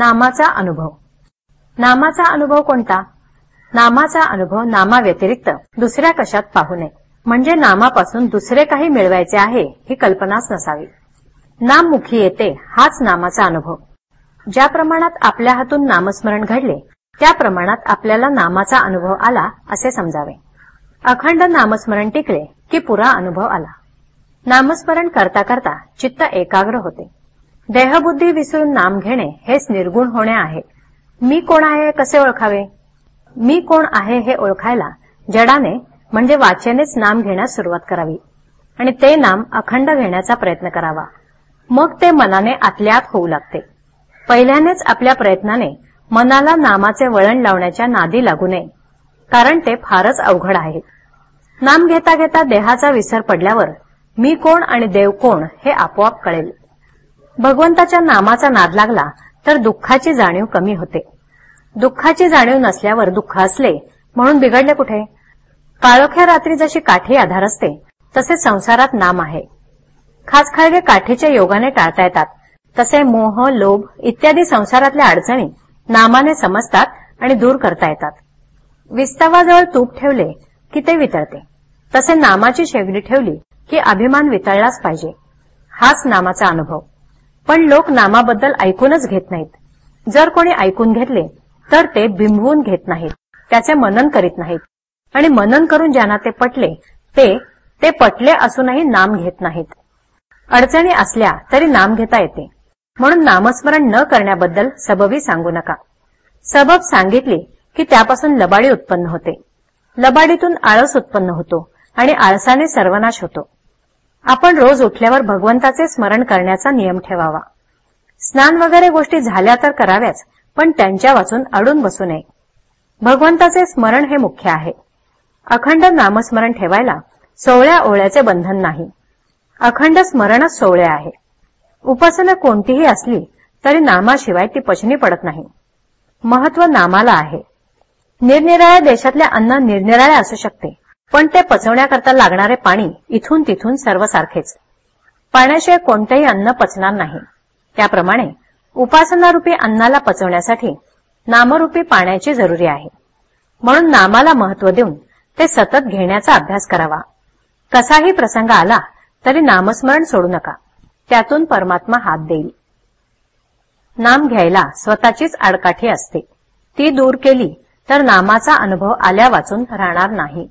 नामाचा अनुभव. नामाचा अनुभव कोणता? नामाचा अनुभव नामाव्यतिरिक्त दुसऱ्या कशात पाहू नये. म्हणजे नामापासून दुसरे काही मिळवायचे आहे ही कल्पनाच नसावी. नाम मुखी येते हाच नामाचा अनुभव. ज्या प्रमाणात आपल्या हातून नामस्मरण घडले त्या प्रमाणात आपल्याला नामाचा अनुभव आला असे समजावे. अखंड नामस्मरण टिकले की पुरा अनुभव आला. नामस्मरण करता करता चित्त एकाग्र होते. देहबुद्धी विसरून नाम घेणे हेच निर्गुण होणे आहे. मी कोण आहे कसे ओळखावे? मी कोण आहे हे ओळखायला जडाने म्हणजे वाचेनेच नाम घेण्यास सुरुवात करावी. आणि ते नाम अखंड घेण्याचा प्रयत्न करावा. मग ते मनाने आतल्यात होऊ लागते. पहिल्यानेच आपल्या प्रयत्नाने मनाला नामाचे वळण लावण्याच्या नादी लागू नये कारण ते फारच अवघड आहे. नाम घेता घेता देहाचा विसर पडल्यावर मी कोण आणि देव कोण हे आपोआप कळेल. भगवंताच्या नामाचा नाद लागला तर दुःखाची जाणीव कमी होते. दुःखाची जाणीव नसल्यावर दुःख असले म्हणून बिघडले कुठे? काळोख्या रात्री जशी काठी आधार असते तसे संसारात नाम आहे. खासखाळगे काठीच्या योगाने टाळता येतात. तसे मोह लोभ इत्यादी संसारातल्या अडचणी नामाने समजतात आणि दूर करता येतात. विस्तावाजवळ तूप ठेवले की ते वितळते. तसे नामाची शेगडी ठेवली की अभिमान वितळलाच पाहिजे. हाच नामाचा अनुभव. पण लोक नामाबद्दल ऐकूनच घेत नाहीत. जर कोणी ऐकून घेतले तर ते बिंबवून घेत नाहीत. त्याचे मनन करीत नाहीत. आणि मनन करून ज्यांना ते पटले ते ते पटले असूनही नाम घेत नाहीत. अडचणी असल्या तरी नाम घेता येते. म्हणून नामस्मरण न करण्याबद्दल सबबी सांगू नका. सबब सांगितली की त्यापासून लबाडी उत्पन्न होते. लबाडीतून आळस उत्पन्न होतो आणि आळसाने सर्वनाश होतो. आपण रोज उठल्यावर भगवंताचे स्मरण करण्याचा नियम ठेवावा. स्नान वगैरे गोष्टी झाल्या तर कराव्याच पण त्यांच्या वाचून अडून बसू नये. भगवंताचे स्मरण हे मुख्य आहे. अखंड नामस्मरण ठेवायला सोहळ्या ओळ्याचे बंधन नाही. अखंड स्मरणच सोहळे आहे. उपासना कोणतीही असली तरी नामाशिवाय ती पचनी पडत नाही. महत्त्व नामाला आहे. निरनिराळ्या देशातल्या अन्न निरनिराळे असू शकते. पण ते पचवण्याकरता लागणारे पाणी इथून तिथून सर्वसारखेच. पाण्याशिवाय कोणतेही अन्न पचणार नाही. त्याप्रमाणे उपासनारूपी अन्नाला पचवण्यासाठी नामरूपी पाण्याची जरुरी आहे. म्हणून नामाला महत्त्व देऊन ते सतत घेण्याचा अभ्यास करावा. कसाही प्रसंग आला तरी नामस्मरण सोडू नका. त्यातून परमात्मा हात देईल. नाम घ्यायला स्वतःचीच आडकाठी असते. ती दूर केली तर नामाचा अनुभव आल्या वाचून राहणार नाही.